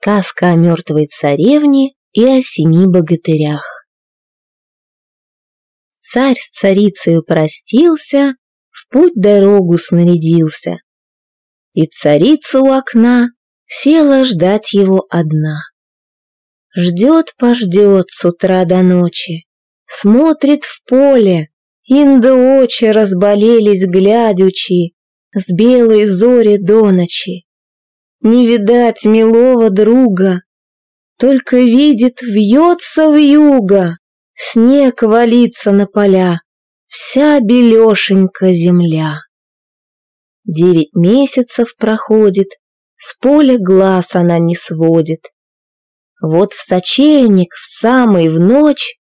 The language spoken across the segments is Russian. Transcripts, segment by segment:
Сказка о мертвой царевне и о семи богатырях. Царь с царицей простился, в путь дорогу снарядился. И царица у окна села ждать его одна. Ждет-пождет с утра до ночи, смотрит в поле, инда очи разболелись глядючи, с белой зори до ночи. Не видать милого друга, только видит, вьется в юго, снег валится на поля, вся белешенька земля. Девять месяцев проходит, с поля глаз она не сводит. Вот в сочельник, в самый в ночь,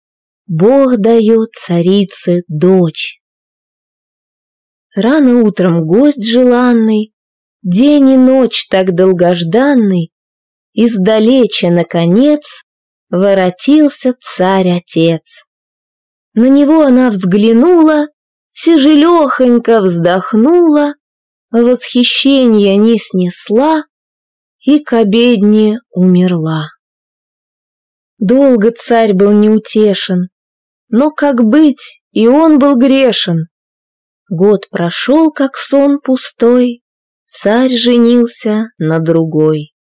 Бог дает царице дочь. Рано утром гость желанный День и ночь так долгожданный, Издалече, наконец, Воротился царь-отец. На него она взглянула, Тяжелехонько вздохнула, Восхищение не снесла И к обедне умерла. Долго царь был неутешен, Но как быть, и он был грешен. Год прошел, как сон пустой, царь женился на другой.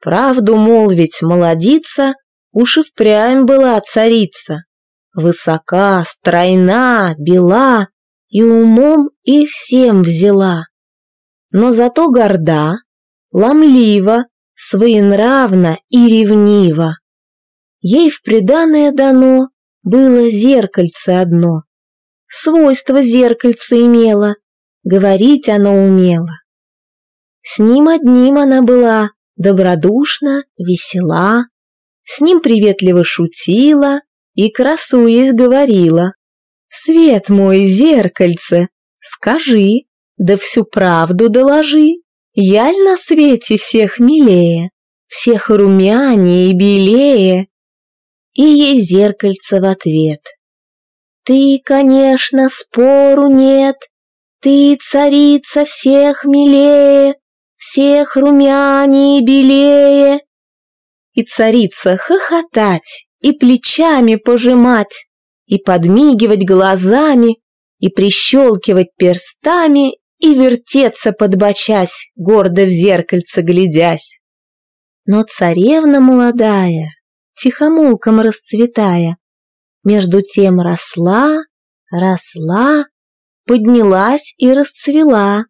Правду молвить молодица, уж и впрямь была царица. Высока, стройна, бела, и умом и всем взяла. Но зато горда, ломлива, своенравна и ревнива. Ей в приданое дано было зеркальце одно. Свойство зеркальце имело, говорить оно умело. С ним одним она была добродушна, весела, с ним приветливо шутила и, красуясь, говорила. «Свет мой, зеркальце, скажи, да всю правду доложи, яль на свете всех милее, всех румянее и белее?» И ей зеркальце в ответ. «Ты, конечно, спору нет, ты, царица, всех милее, всех румянее белее. И царица хохотать, и плечами пожимать, и подмигивать глазами, и прищелкивать перстами, и вертеться подбочась, гордо в зеркальце глядясь. Но царевна молодая, тихомолком расцветая, между тем росла, росла, поднялась и расцвела,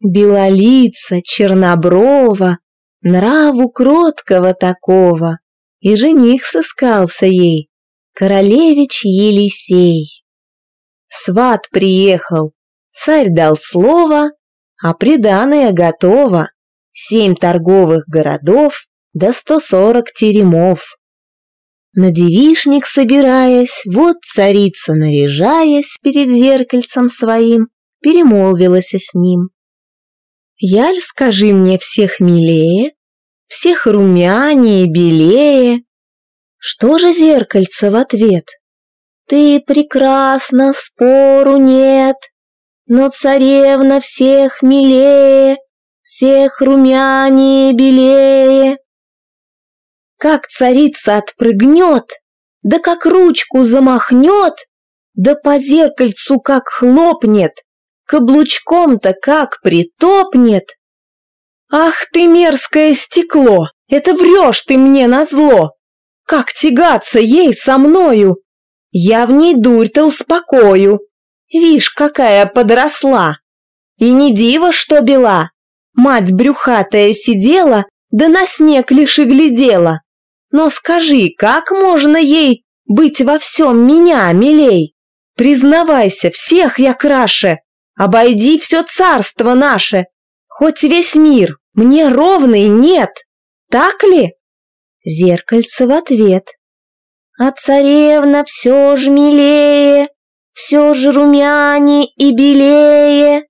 белолица, черноброва, нраву кроткого такого, и жених сыскался ей, королевич Елисей. Сват приехал, царь дал слово, а приданое готово, семь торговых городов да сто сорок теремов. На девишник собираясь, вот царица, наряжаясь перед зеркальцем своим, перемолвилась с ним. Яль, скажи мне всех милее, всех румянее, белее. Что же зеркальце в ответ? Ты прекрасна, спору нет, но царевна всех милее, всех румянее, белее. Как царица отпрыгнет, да как ручку замахнет, да по зеркальцу как хлопнет, каблучком-то как притопнет. Ах ты мерзкое стекло, это врешь ты мне назло. Как тягаться ей со мною? Я в ней дурь-то успокою. Вишь, какая подросла. И не диво, что бела. Мать брюхатая сидела, да на снег лишь и глядела. Но скажи, как можно ей быть во всем меня, милей? Признавайся, всех я краше, Обойди все царство наше, хоть весь мир, мне ровный нет, так ли? Зеркальце в ответ. А царевна все ж милее, все же румянее и белее.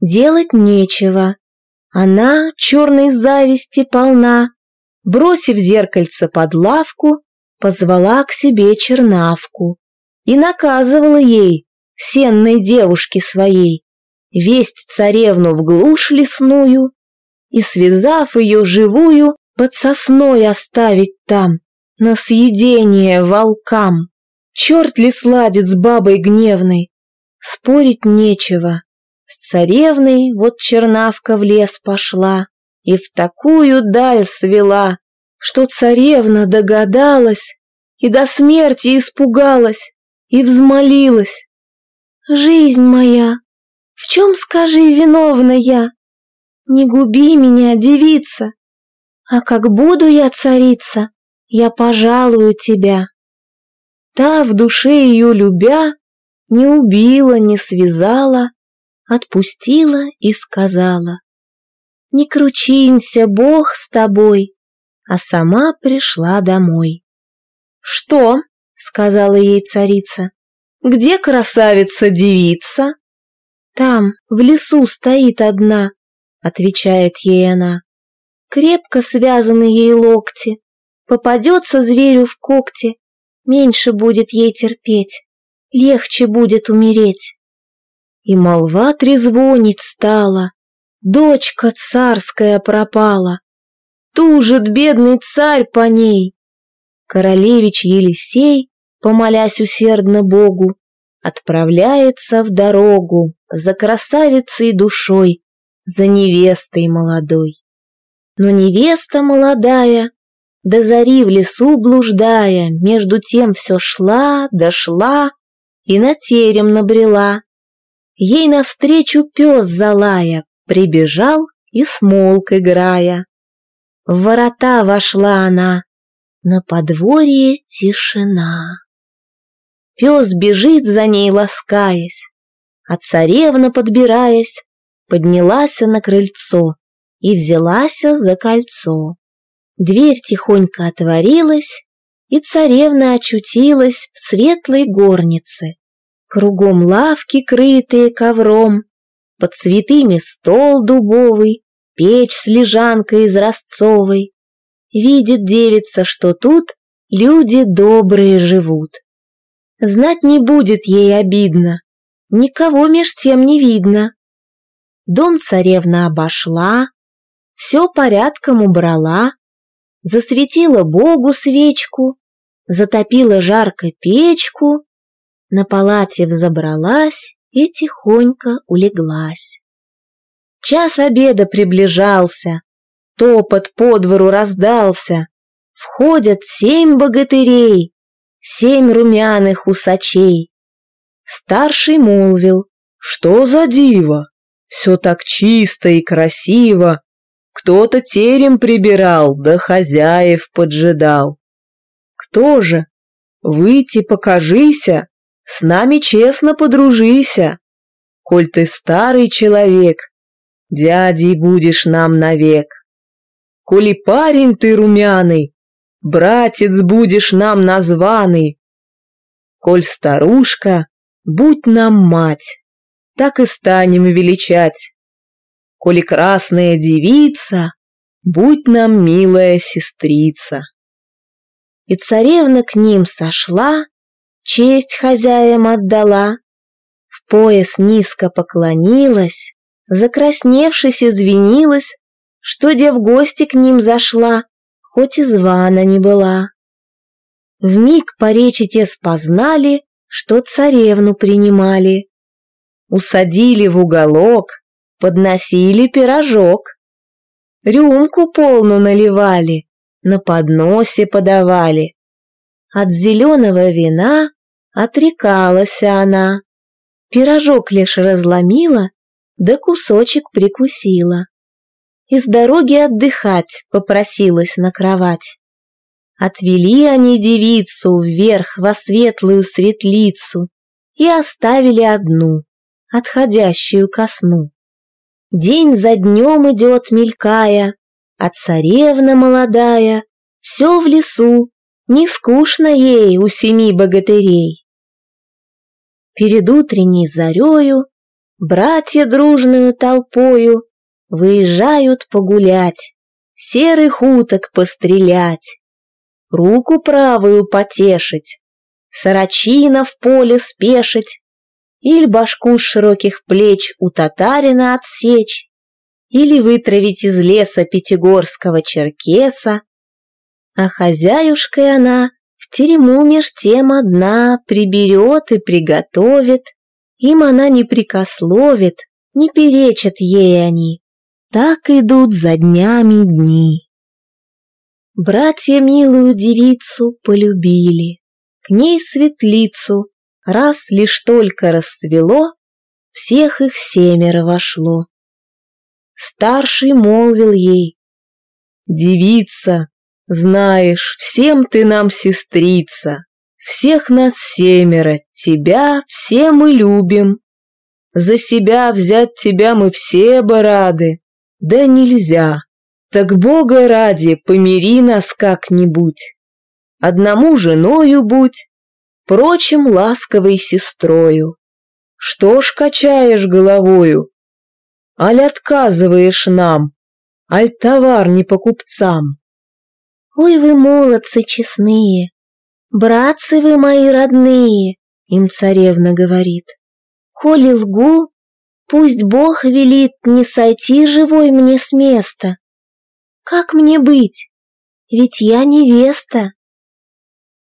Делать нечего. Она черной зависти полна. Бросив зеркальце под лавку, позвала к себе чернавку и наказывала ей сенной девушке своей, весть царевну в глушь лесную, и, связав ее живую, под сосной оставить там, на съедение волкам. Черт ли сладит с бабой гневной? Спорить нечего. С царевной вот чернавка в лес пошла и в такую даль свела, что царевна догадалась и до смерти испугалась и взмолилась. «Жизнь моя, в чем, скажи, виновна я? Не губи меня, девица, а как буду я царица, я пожалую тебя». Та, в душе ее любя, не убила, не связала, отпустила и сказала. «Не кручинься, Бог с тобой», а сама пришла домой. «Что?» — сказала ей царица. «Где красавица-девица?» «Там, в лесу стоит одна», — отвечает ей она. Крепко связаны ей локти, попадется зверю в когти, меньше будет ей терпеть, легче будет умереть. И молва трезвонить стала, дочка царская пропала, тужит бедный царь по ней. Королевич Елисей, помолясь усердно Богу, отправляется в дорогу за красавицей душой, за невестой молодой. Но невеста молодая, до зари в лесу блуждая, между тем все шла, дошла и на терем набрела. Ей навстречу пес залая, прибежал и смолк, играя. В ворота вошла она, на подворье тишина. Пес бежит за ней, ласкаясь, а царевна, подбираясь, поднялась на крыльцо и взялась за кольцо. Дверь тихонько отворилась, и царевна очутилась в светлой горнице. Кругом лавки, крытые ковром, под цветами стол дубовый, печь с лежанкой из ростцовой. Видит девица, что тут люди добрые живут. Знать не будет ей обидно, никого меж тем не видно. Дом царевна обошла, все порядком убрала, засветила Богу свечку, затопила жарко печку, на палате взобралась и тихонько улеглась. Час обеда приближался, топот по двору раздался, входят семь богатырей, семь румяных усачей. Старший молвил, что за диво, все так чисто и красиво, кто-то терем прибирал, да хозяев поджидал. Кто же? Выйти покажися, с нами честно подружися. Коль ты старый человек, дядей будешь нам навек. Коли парень ты румяный, братец будешь нам названный. Коль старушка, будь нам мать, так и станем величать коли красная девица, будь нам милая сестрица. И царевна к ним сошла, честь хозяям отдала, в пояс низко поклонилась, закрасневшись извинилась, что де в гости к ним зашла, хоть и звана не была. Вмиг по речи те спознали, что царевну принимали. Усадили в уголок, подносили пирожок. Рюмку полну наливали, на подносе подавали. От зеленого вина отрекалась она. Пирожок лишь разломила, да кусочек прикусила. Из дороги отдыхать попросилась на кровать. Отвели они девицу вверх во светлую светлицу и оставили одну, отходящую ко сну. День за днем идет, мелькая, а царевна молодая все в лесу, не скучно ей у семи богатырей. Перед утренней зарею братья дружную толпою выезжают погулять, серых уток пострелять, руку правую потешить, сорочина в поле спешить, или башку широких плеч у татарина отсечь, или вытравить из леса пятигорского черкеса. А хозяюшкой она в терему меж тем одна приберет и приготовит, им она не прикословит, не перечат ей они. Так идут за днями дни. Братья милую девицу полюбили, к ней в светлицу, раз лишь только расцвело, всех их семеро вошло. Старший молвил ей, «Девица, знаешь, всем ты нам сестрица, всех нас семеро, тебя все мы любим. За себя взять тебя мы все бы рады, да нельзя. Так Бога ради, помири нас как-нибудь. Одному женою будь, прочим ласковой сестрою. Что ж качаешь головою? Аль отказываешь нам, аль товар не по купцам? Ой, вы молодцы честные, братцы вы мои родные, им царевна говорит. Коли лгу, пусть Бог велит не сойти живой мне с места. Как мне быть? Ведь я невеста.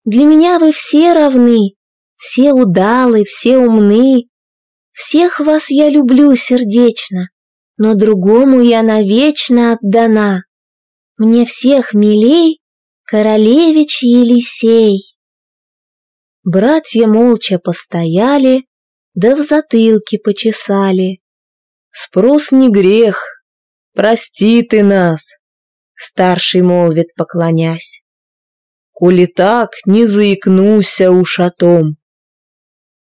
Для меня вы все равны, все удалы, все умны. Всех вас я люблю сердечно, но другому я навечно отдана. Мне всех милей королевич Елисей. Братья молча постояли, да в затылке почесали. Спрос не грех, прости ты нас, старший молвит, поклонясь. Коли так, не заикнуся уж о том.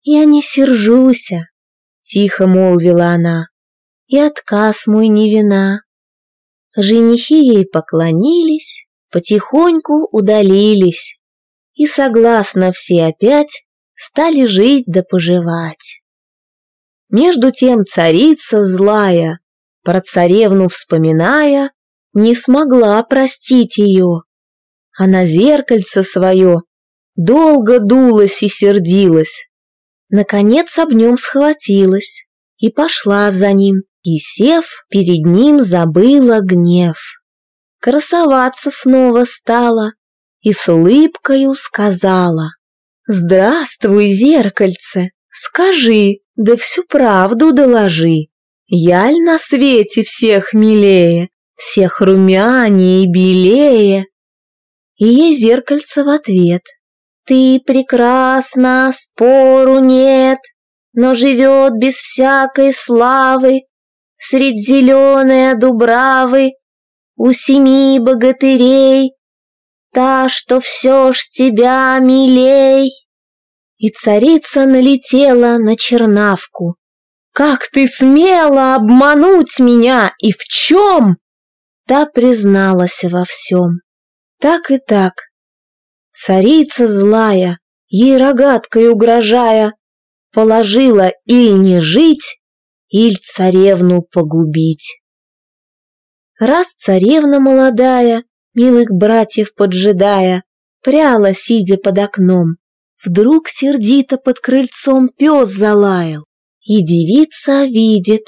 Я не сержуся, тихо молвила она, и отказ мой не вина. Женихи ей поклонились, потихоньку удалились, и согласно все опять стали жить да поживать. Между тем царица злая, про царевну вспоминая, не смогла простить ее. А на зеркальце свое долго дулась и сердилась. Наконец об нем схватилась и пошла за ним, и, сев, перед ним забыла гнев. Красоваться снова стала и с улыбкою сказала «Здравствуй, зеркальце, скажи, да всю правду доложи, яль на свете всех милее, всех румянее и белее. И ей зеркальце в ответ. Ты прекрасна, спору нет, но живет без всякой славы, Средь зеленой дубравы, у семи богатырей, Та, что все ж тебя милей. И царица налетела на чернавку. «Как ты смела обмануть меня и в чем?» Та призналась во всем. Так и так. Царица злая, ей рогаткой угрожая, положила или не жить, или царевну погубить. Раз царевна молодая, милых братьев поджидая, пряла, сидя под окном, вдруг сердито под крыльцом пес залаял, и девица видит,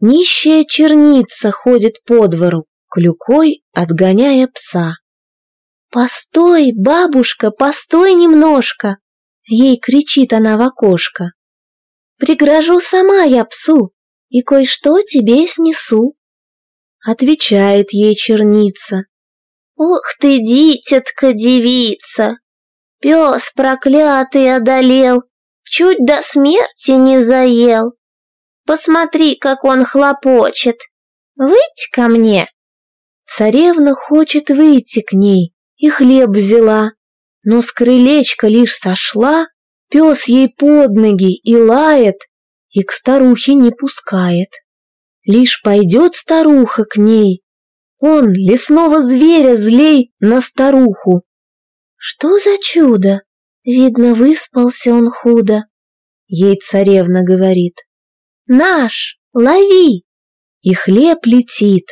нищая черница ходит по двору, клюкой отгоняя пса. «Постой, бабушка, постой немножко!» Ей кричит она в окошко. «Пригрожу сама я псу и кое-что тебе снесу!» Отвечает ей черница. «Ух ты, дитятка-девица! Пес проклятый одолел, чуть до смерти не заел. Посмотри, как он хлопочет. Выйдь ко мне!» Царевна хочет выйти к ней и хлеб взяла, но с крылечка лишь сошла, пес ей под ноги и лает, и к старухе не пускает. Лишь пойдет старуха к ней, он лесного зверя злей на старуху. Что за чудо? Видно, выспался он худо. Ей царевна говорит. Наш, лови! И хлеб летит.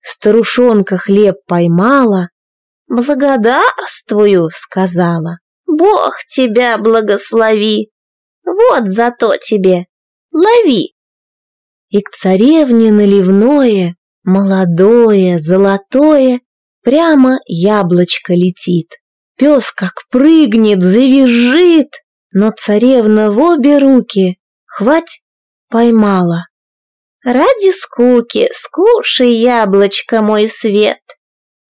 Старушонка хлеб поймала. Благодарствую, сказала. Бог тебя благослови. Вот зато тебе. Лови. и к царевне наливное, молодое, золотое, прямо яблочко летит. Пес как прыгнет, завизжит, но царевна в обе руки, хвать, поймала. Ради скуки скушай яблочко, мой свет.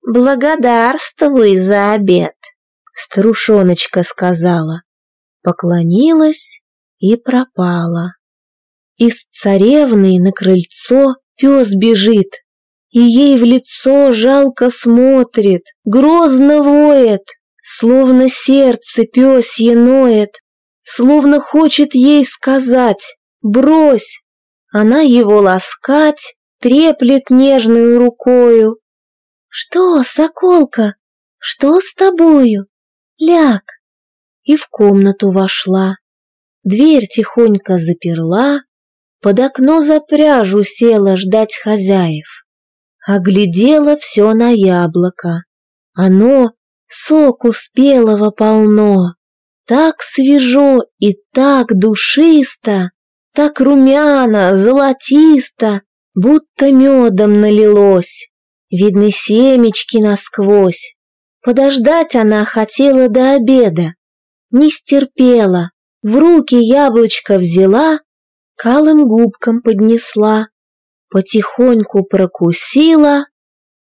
Благодарствуй за обед, старушоночка сказала. Поклонилась и пропала. Из царевны на крыльцо пес бежит, и ей в лицо жалко смотрит, грозно воет, словно сердце пёсье ноет, словно хочет ей сказать «брось». Она его ласкать, треплет нежную рукою. «Что, соколка, что с тобою? Ляг!» И в комнату вошла. Дверь тихонько заперла, под окно за пряжу села ждать хозяев. Оглядела все на яблоко. Оно соку спелого полно, так свежо и так душисто, так румяно, золотисто, будто медом налилось. Видны семечки насквозь. Подождать она хотела до обеда. Не стерпела, в руки яблочко взяла калым губкам поднесла, потихоньку прокусила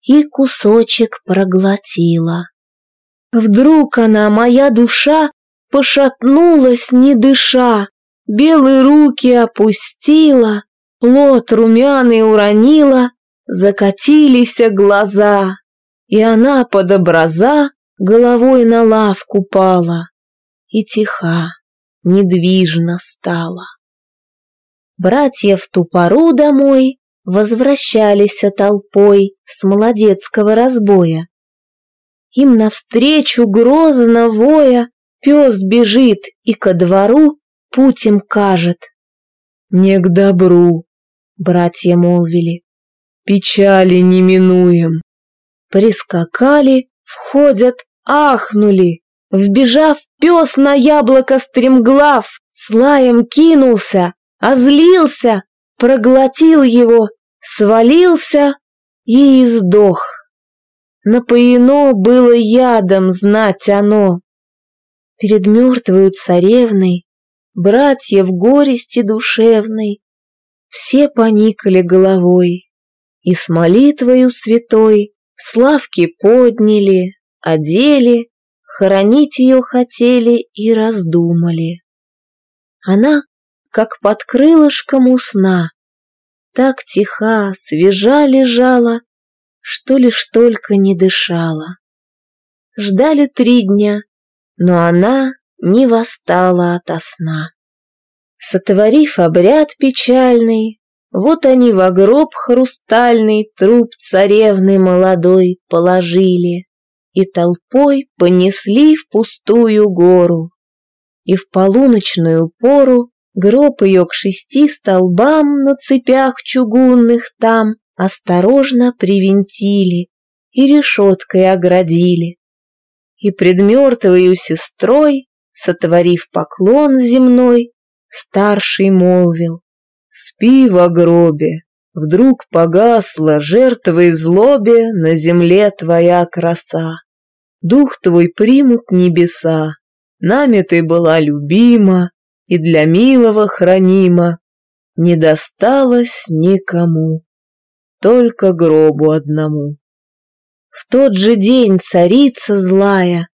и кусочек проглотила. Вдруг она, моя душа, пошатнулась, не дыша, белые руки опустила, плод румяный уронила, закатились глаза, и она под образа головой на лавку пала и тиха, недвижно стала. Братья в ту пору домой возвращались толпой с молодецкого разбоя. Им навстречу грозно воя пес бежит и ко двору путь им кажет. «Не к добру», — братья молвили, — «печали не минуем». Прискакали, входят, ахнули. Вбежав, пес на яблоко стремглав, с лаем кинулся, озлился, проглотил его, свалился и издох. Напоено было ядом, знать оно. Перед мертвою царевной, братья в горести душевной, все поникали головой, и с молитвою святой славки подняли, одели, хоронить ее хотели и раздумали. Она как под крылышком у сна. Так тиха, свежа лежала, что лишь только не дышала. Ждали три дня, но она не восстала ото сна. Сотворив обряд печальный, вот они в гроб хрустальный труп царевны молодой положили и толпой понесли в пустую гору. И в полуночную пору Гроб ее к шести столбам на цепях чугунных там осторожно привинтили и решеткой оградили. И пред мертвою сестрой, сотворив поклон земной, старший молвил, «Спи во гробе, вдруг погасла жертвой злобе на земле твоя краса. Дух твой примут небеса, нами ты была любима, и для милого хранима, не досталось никому, только гробу одному. В тот же день царица злая,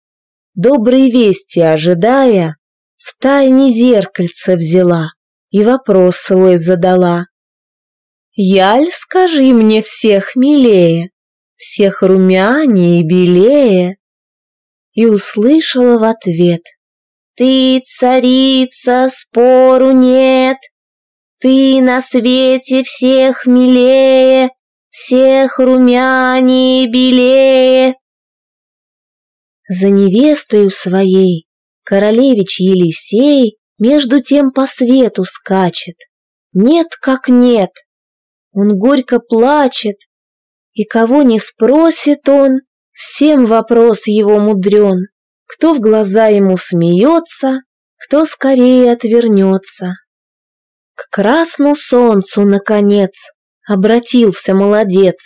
доброй вести ожидая, в тайне зеркальце взяла и вопрос свой задала. «Яль, скажи мне всех милее, всех румянее и белее?» И услышала в ответ – ты царица, спору нет, Ты на свете всех милее, Всех румянее белее. За невестою своей королевич Елисей Между тем по свету скачет. Нет как нет, он горько плачет, И кого не спросит он, Всем вопрос его мудрен кто в глаза ему смеется, кто скорее отвернется. К красному солнцу, наконец, обратился молодец.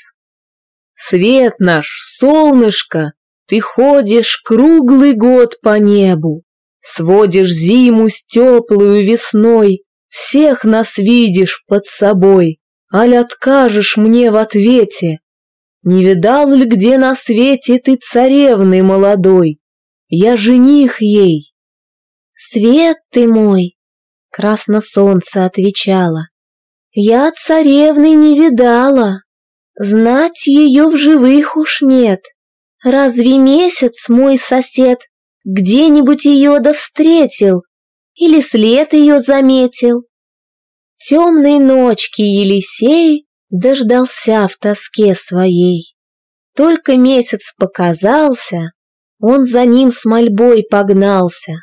Свет наш, солнышко, ты ходишь круглый год по небу, Сводишь зиму с теплую весной, Всех нас видишь под собой, Аль откажешь мне в ответе? Не видал ли где на свете ты царевны молодой? Я жених ей. Свет ты мой, красно солнце отвечало. Я царевны не видала, знать ее в живых уж нет. Разве месяц мой сосед где-нибудь ее да встретил или след ее заметил? Темной ночки Елисей дождался в тоске своей. Только месяц показался, он за ним с мольбой погнался.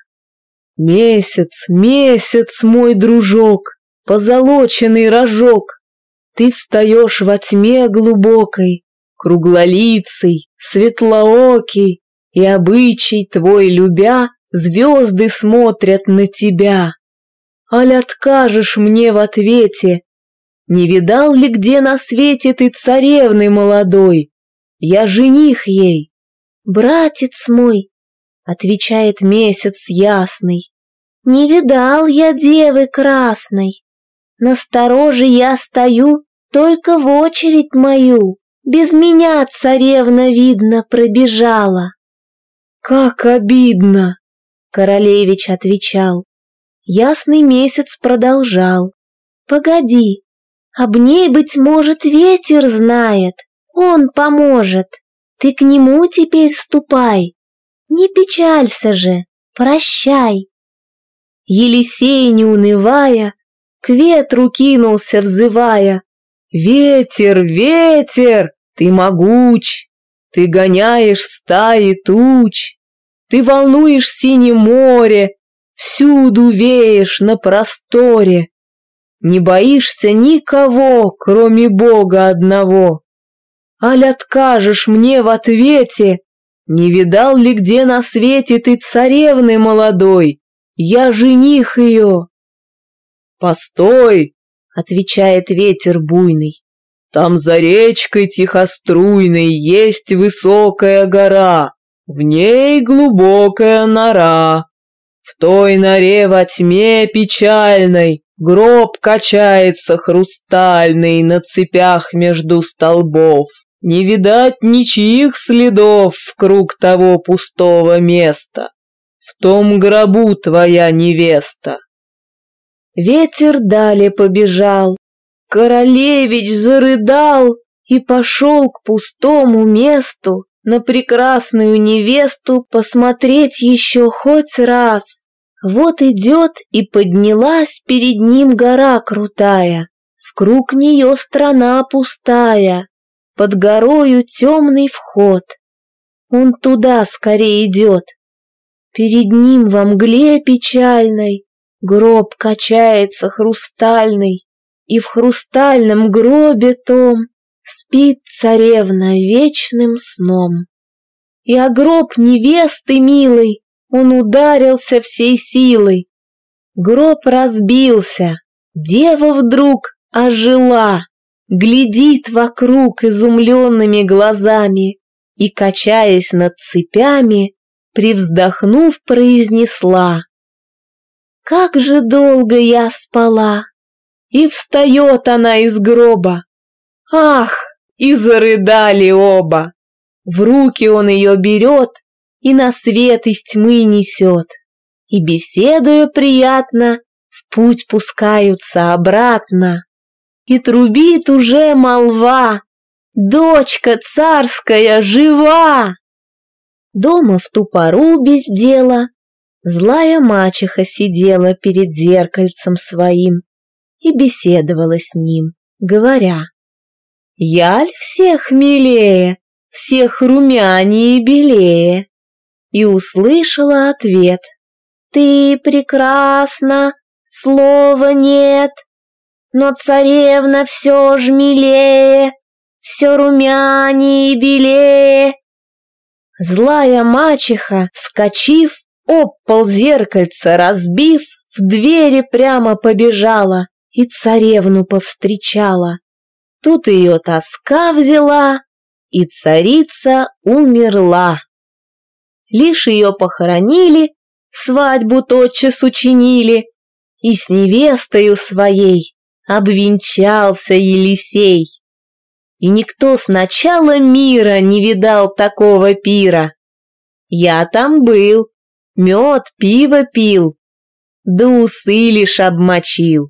Месяц, месяц, мой дружок, позолоченный рожок, Ты встаешь во тьме глубокой, круглолицый, светлоокий, И обычай твой любя, звезды смотрят на тебя. Аль откажешь мне в ответе, не видал ли где на свете ты царевны молодой? Я жених ей. Братец мой, отвечает месяц ясный, не видал я девы красной. Настороже я стою, только в очередь мою. Без меня царевна, видно, пробежала. Как обидно, королевич отвечал. Ясный месяц продолжал. Погоди, об ней, быть может, ветер знает, он поможет. Ты к нему теперь ступай. Не печалься же, прощай. Елисей, не унывая, к ветру кинулся, взывая. Ветер, ветер, ты могуч, ты гоняешь стаи туч, ты волнуешь синее море, всюду веешь на просторе. Не боишься никого, кроме Бога одного. Аль откажешь мне в ответе, не видал ли где на свете ты царевны молодой? Я жених ее. Постой, отвечает ветер буйный. Там за речкой тихоструйной есть высокая гора, в ней глубокая нора. В той норе во тьме печальной Гроб качается хрустальный на цепях между столбов. Не видать ничьих следов круг того пустого места. В том гробу твоя невеста. Ветер далее побежал, королевич зарыдал и пошел к пустому месту на прекрасную невесту посмотреть еще хоть раз. Вот идет и поднялась перед ним гора крутая, В круг нее страна пустая, Под горою темный вход. Он туда скорее идет. Перед ним во мгле печальной Гроб качается хрустальный, И в хрустальном гробе том Спит царевна вечным сном. И о гроб невесты милой он ударился всей силой. Гроб разбился, дева вдруг ожила, глядит вокруг изумленными глазами и, качаясь над цепями, привздохнув, произнесла. «Как же долго я спала!» И встает она из гроба. Ах, и зарыдали оба. В руки он ее берет и на свет из тьмы несет. И, беседуя приятно, в путь пускаются обратно. И трубит уже молва, дочка царская жива. Дома в ту пору без дела злая мачеха сидела перед зеркальцем своим и беседовала с ним, говоря, «Яль всех милее, всех румянее и белее, и услышала ответ. «Ты прекрасна, слова нет, но царевна все ж милее, все румянее и белее». Злая мачеха, вскочив, об пол зеркальца разбив, в двери прямо побежала и царевну повстречала. Тут ее тоска взяла, и царица умерла. Лишь ее похоронили, свадьбу тотчас учинили, и с невестою своей обвенчался Елисей. И никто с начала мира не видал такого пира. Я там был, мед, пиво пил, да усы лишь обмочил.